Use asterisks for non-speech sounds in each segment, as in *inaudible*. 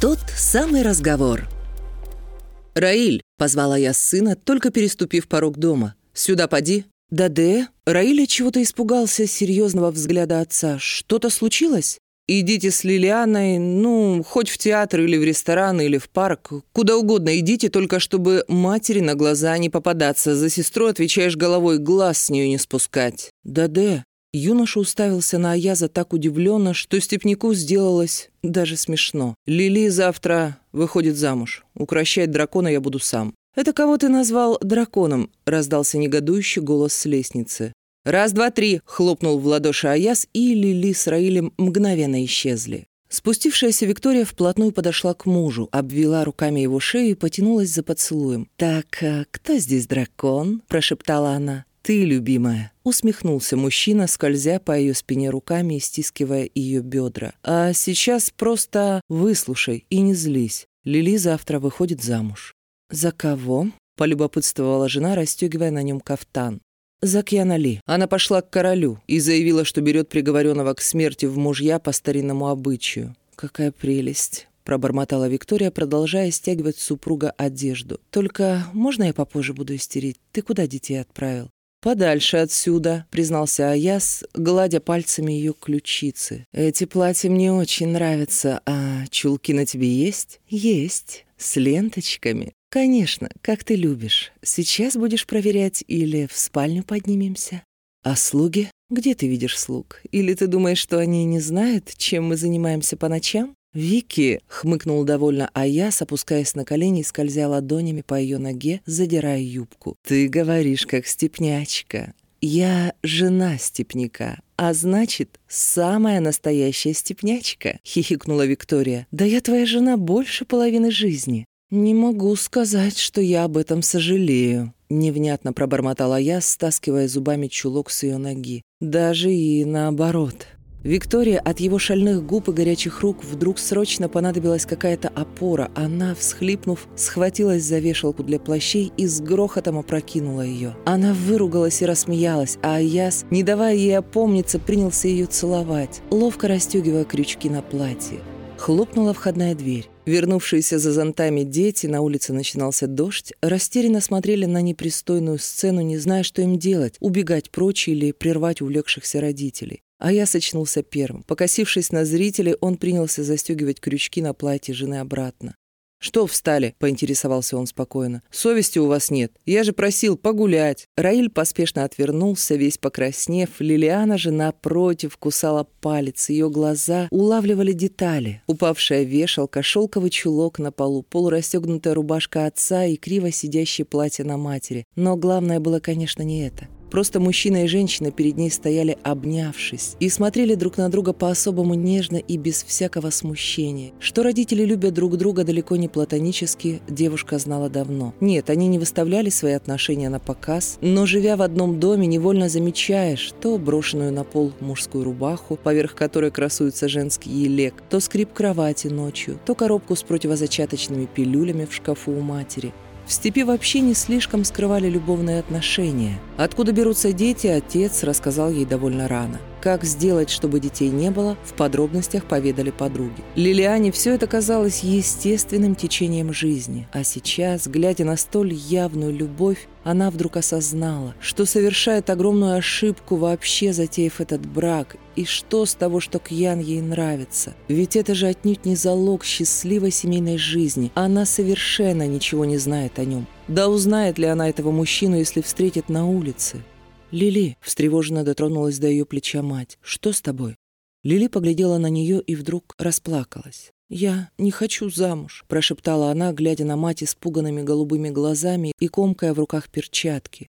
Тот самый разговор. «Раиль!» — позвала я сына, только переступив порог дома. «Сюда поди!» «Да-де?» Раиль чего-то испугался серьезного взгляда отца. «Что-то случилось?» «Идите с Лилианой, ну, хоть в театр или в ресторан, или в парк. Куда угодно идите, только чтобы матери на глаза не попадаться. За сестру отвечаешь головой, глаз с нее не спускать». «Да-де?» Юноша уставился на Аяза так удивленно, что Степняку сделалось даже смешно. «Лили завтра выходит замуж. Укращать дракона я буду сам». «Это кого ты назвал драконом?» — раздался негодующий голос с лестницы. «Раз, два, три!» — хлопнул в ладоши Аяз, и Лили с Раилем мгновенно исчезли. Спустившаяся Виктория вплотную подошла к мужу, обвела руками его шею и потянулась за поцелуем. «Так, а кто здесь дракон?» — прошептала она. «Ты, любимая», — усмехнулся мужчина, скользя по ее спине руками и стискивая ее бедра. «А сейчас просто выслушай и не злись. Лили завтра выходит замуж». «За кого?» — полюбопытствовала жена, расстегивая на нем кафтан. «За Кьяна Ли. Она пошла к королю и заявила, что берет приговоренного к смерти в мужья по старинному обычаю. Какая прелесть!» — пробормотала Виктория, продолжая стягивать супруга одежду. «Только можно я попозже буду истерить? Ты куда детей отправил?» «Подальше отсюда», — признался Аяс, гладя пальцами ее ключицы. «Эти платья мне очень нравятся, а чулки на тебе есть?» «Есть. С ленточками». «Конечно, как ты любишь. Сейчас будешь проверять или в спальню поднимемся?» «А слуги? Где ты видишь слуг? Или ты думаешь, что они не знают, чем мы занимаемся по ночам?» «Вики!» — хмыкнул довольно Аяс, опускаясь на колени скользя ладонями по ее ноге, задирая юбку. «Ты говоришь, как степнячка. Я жена степняка, а значит, самая настоящая степнячка», — хихикнула Виктория. «Да я твоя жена больше половины жизни». «Не могу сказать, что я об этом сожалею», — невнятно пробормотала я, стаскивая зубами чулок с ее ноги. «Даже и наоборот». Виктория от его шальных губ и горячих рук вдруг срочно понадобилась какая-то опора. Она, всхлипнув, схватилась за вешалку для плащей и с грохотом опрокинула ее. Она выругалась и рассмеялась, а Аяс, не давая ей опомниться, принялся ее целовать, ловко расстегивая крючки на платье. Хлопнула входная дверь. Вернувшиеся за зонтами дети, на улице начинался дождь, растерянно смотрели на непристойную сцену, не зная, что им делать, убегать прочь или прервать увлекшихся родителей. А я сочнулся первым. Покосившись на зрителей, он принялся застегивать крючки на платье жены обратно. «Что встали?» — поинтересовался он спокойно. «Совести у вас нет. Я же просил погулять». Раиль поспешно отвернулся, весь покраснев. Лилиана же, напротив, кусала палец. Ее глаза улавливали детали. Упавшая вешалка, шелковый чулок на полу, полурастегнутая рубашка отца и криво сидящее платье на матери. Но главное было, конечно, не это. Просто мужчина и женщина перед ней стояли обнявшись и смотрели друг на друга по-особому нежно и без всякого смущения. Что родители любят друг друга далеко не платонически, девушка знала давно. Нет, они не выставляли свои отношения на показ, но живя в одном доме, невольно замечаешь то брошенную на пол мужскую рубаху, поверх которой красуется женский елек, то скрип кровати ночью, то коробку с противозачаточными пилюлями в шкафу у матери. В степи вообще не слишком скрывали любовные отношения. Откуда берутся дети, отец рассказал ей довольно рано. Как сделать, чтобы детей не было, в подробностях поведали подруги. Лилиане все это казалось естественным течением жизни. А сейчас, глядя на столь явную любовь, она вдруг осознала, что совершает огромную ошибку вообще затеяв этот брак. И что с того, что Кьян ей нравится? Ведь это же отнюдь не залог счастливой семейной жизни. Она совершенно ничего не знает о нем. Да узнает ли она этого мужчину, если встретит на улице? «Лили», — встревоженно дотронулась до ее плеча мать, — «что с тобой?» Лили поглядела на нее и вдруг расплакалась. «Я не хочу замуж», — прошептала она, глядя на мать испуганными голубыми глазами и комкая в руках перчатки.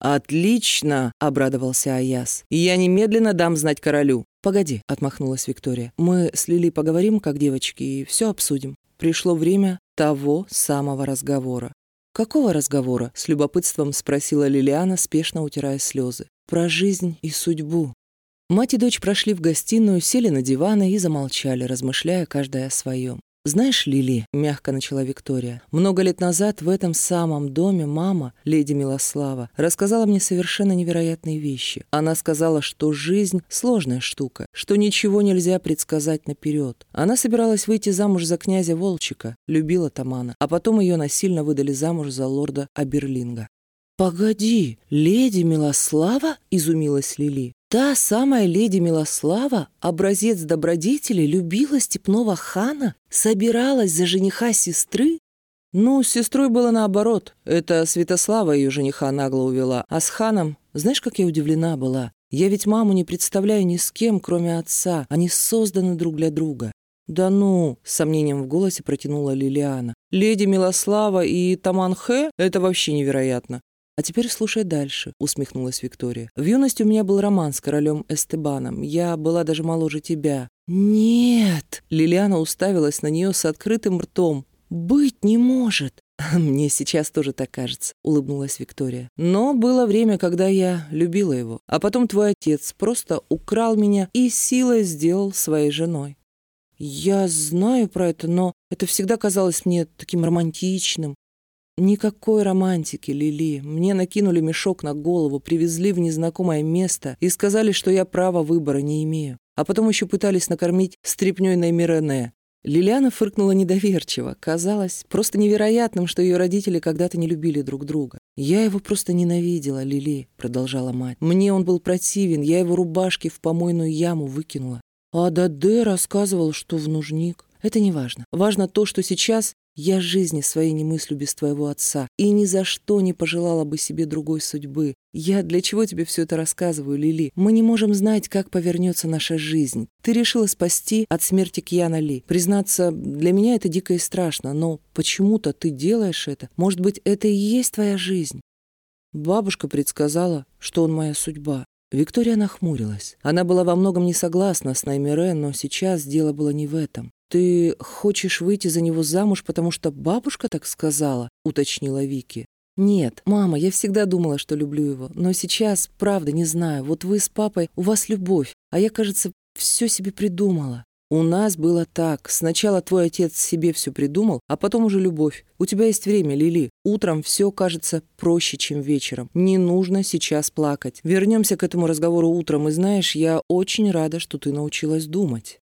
«Отлично!» — обрадовался Аяс. «Я немедленно дам знать королю». «Погоди», — отмахнулась Виктория. «Мы с Лили поговорим, как девочки, и все обсудим. Пришло время того самого разговора. «Какого разговора?» — с любопытством спросила Лилиана, спешно утирая слезы. «Про жизнь и судьбу». Мать и дочь прошли в гостиную, сели на диваны и замолчали, размышляя каждая о своем. «Знаешь, Лили», — мягко начала Виктория, «много лет назад в этом самом доме мама, леди Милослава, рассказала мне совершенно невероятные вещи. Она сказала, что жизнь — сложная штука, что ничего нельзя предсказать наперед. Она собиралась выйти замуж за князя Волчика, любила Тамана, а потом ее насильно выдали замуж за лорда Аберлинга. «Погоди, леди Милослава?» — изумилась Лили. Та самая леди Милослава, образец добродетели, любила степного хана, собиралась за жениха сестры? Ну, с сестрой было наоборот. Это Святослава ее жениха нагло увела. А с ханом, знаешь, как я удивлена была? Я ведь маму не представляю ни с кем, кроме отца. Они созданы друг для друга. «Да ну!» — с сомнением в голосе протянула Лилиана. «Леди Милослава и Таманхэ — это вообще невероятно. «А теперь слушай дальше», — усмехнулась Виктория. «В юности у меня был роман с королем Эстебаном. Я была даже моложе тебя». «Нет!» — Лилиана уставилась на нее с открытым ртом. «Быть не может!» «Мне сейчас тоже так кажется», — улыбнулась Виктория. «Но было время, когда я любила его. А потом твой отец просто украл меня и силой сделал своей женой». «Я знаю про это, но это всегда казалось мне таким романтичным. Никакой романтики, Лили. Мне накинули мешок на голову, привезли в незнакомое место и сказали, что я права выбора не имею. А потом еще пытались накормить стряпнёй на Мирене. Лилиана фыркнула недоверчиво. Казалось просто невероятным, что ее родители когда-то не любили друг друга. «Я его просто ненавидела, Лили», — продолжала мать. «Мне он был противен, я его рубашки в помойную яму выкинула. А Даде рассказывал, что в нужник. Это не важно. Важно то, что сейчас я жизни своей не мыслю без твоего отца и ни за что не пожелала бы себе другой судьбы. Я для чего тебе все это рассказываю, Лили? Мы не можем знать, как повернется наша жизнь. Ты решила спасти от смерти Кьяна Ли. Признаться, для меня это дико и страшно, но почему-то ты делаешь это. Может быть, это и есть твоя жизнь? Бабушка предсказала, что он моя судьба. Виктория нахмурилась. Она была во многом не согласна с Наймире, но сейчас дело было не в этом. «Ты хочешь выйти за него замуж, потому что бабушка так сказала?» — уточнила Вики. «Нет, мама, я всегда думала, что люблю его, но сейчас, правда, не знаю. Вот вы с папой, у вас любовь, а я, кажется, все себе придумала. У нас было так. Сначала твой отец себе все придумал, а потом уже любовь. У тебя есть время, Лили. Утром все кажется проще, чем вечером. Не нужно сейчас плакать. Вернемся к этому разговору утром, и знаешь, я очень рада, что ты научилась думать».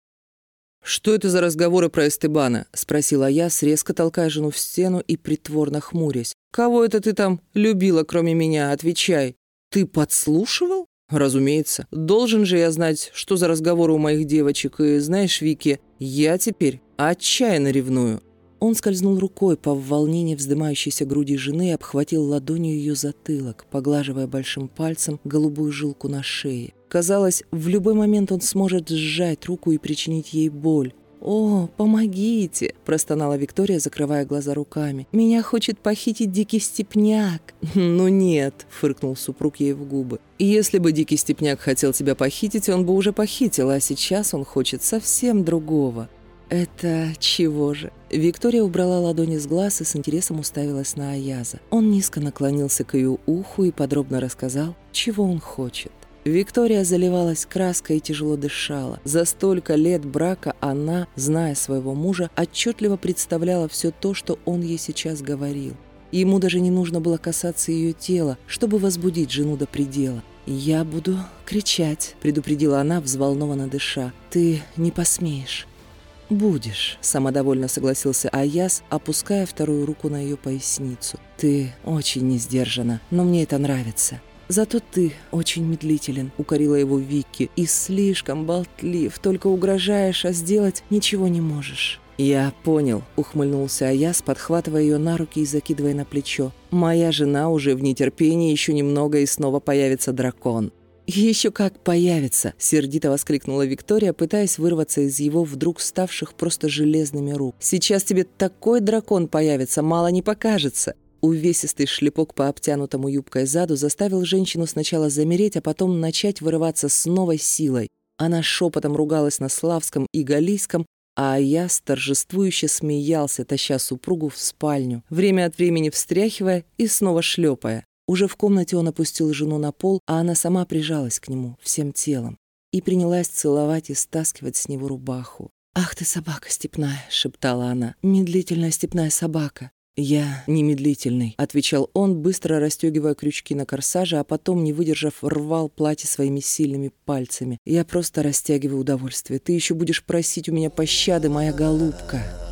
«Что это за разговоры про Эстебана?» — спросила я, резко толкая жену в стену и притворно хмурясь. «Кого это ты там любила, кроме меня? Отвечай!» «Ты подслушивал?» «Разумеется. Должен же я знать, что за разговоры у моих девочек. И знаешь, Вики, я теперь отчаянно ревную. Он скользнул рукой по в волнении вздымающейся груди жены и обхватил ладонью ее затылок, поглаживая большим пальцем голубую жилку на шее. Казалось, в любой момент он сможет сжать руку и причинить ей боль. «О, помогите!» – простонала Виктория, закрывая глаза руками. «Меня хочет похитить дикий степняк!» *laughs* «Ну нет!» – фыркнул супруг ей в губы. «Если бы дикий степняк хотел тебя похитить, он бы уже похитил, а сейчас он хочет совсем другого». «Это чего же?» Виктория убрала ладони с глаз и с интересом уставилась на Аяза. Он низко наклонился к ее уху и подробно рассказал, чего он хочет. Виктория заливалась краской и тяжело дышала. За столько лет брака она, зная своего мужа, отчетливо представляла все то, что он ей сейчас говорил. Ему даже не нужно было касаться ее тела, чтобы возбудить жену до предела. «Я буду кричать», — предупредила она, взволнованно дыша. «Ты не посмеешь». «Будешь», — самодовольно согласился Аяс, опуская вторую руку на ее поясницу. «Ты очень не сдержана, но мне это нравится». «Зато ты очень медлителен», — укорила его Вики, «и слишком болтлив, только угрожаешь, а сделать ничего не можешь». «Я понял», — ухмыльнулся Аяс, подхватывая ее на руки и закидывая на плечо. «Моя жена уже в нетерпении, еще немного и снова появится дракон». «Еще как появится!» — сердито воскликнула Виктория, пытаясь вырваться из его вдруг ставших просто железными рук. «Сейчас тебе такой дракон появится, мало не покажется!» Увесистый шлепок по обтянутому юбкой заду заставил женщину сначала замереть, а потом начать вырываться с новой силой. Она шепотом ругалась на славском и галийском, а я торжествующе смеялся, таща супругу в спальню, время от времени встряхивая и снова шлепая. Уже в комнате он опустил жену на пол, а она сама прижалась к нему всем телом и принялась целовать и стаскивать с него рубаху. «Ах ты, собака степная!» — шептала она. «Медлительная степная собака!» «Я немедлительный», — отвечал он, быстро расстегивая крючки на корсаже, а потом, не выдержав, рвал платье своими сильными пальцами. «Я просто растягиваю удовольствие. Ты еще будешь просить у меня пощады, моя голубка».